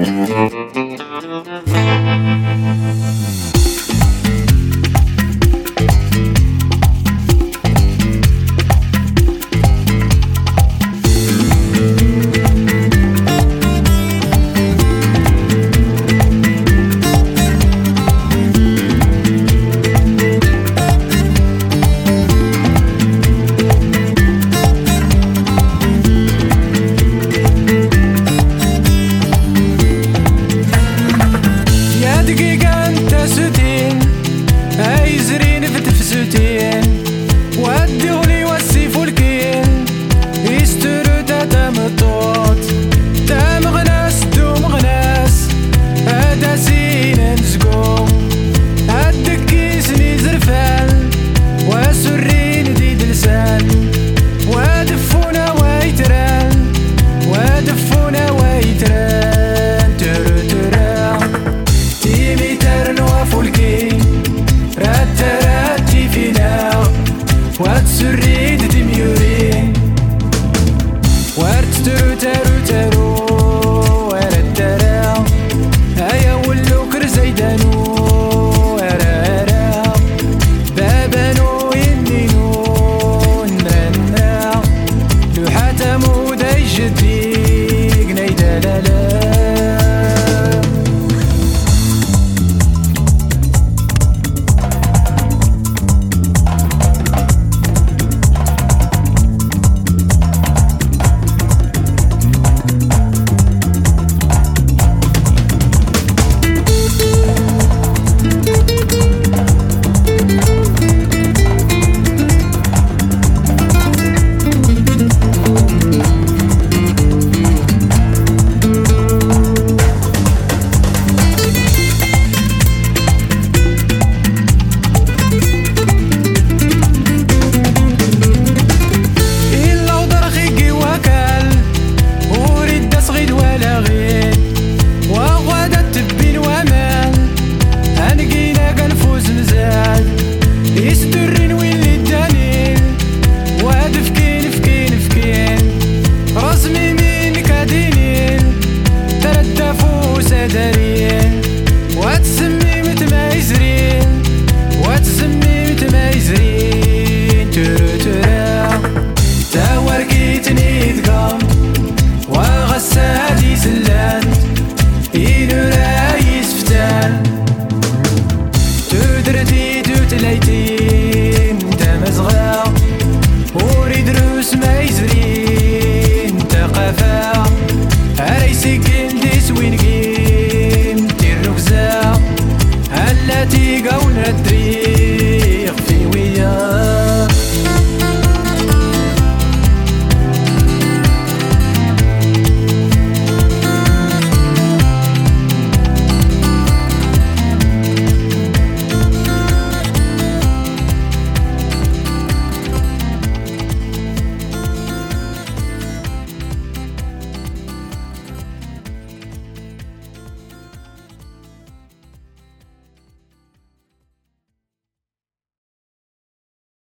Thank you. Poite se ride des mieux Poite de terre داريين وتسمي متمايزرين وتسمي متمايزرين ترو ترا تاور كيتني تقام. وغسادي سلام. الطريقة ولا الدريق في وياك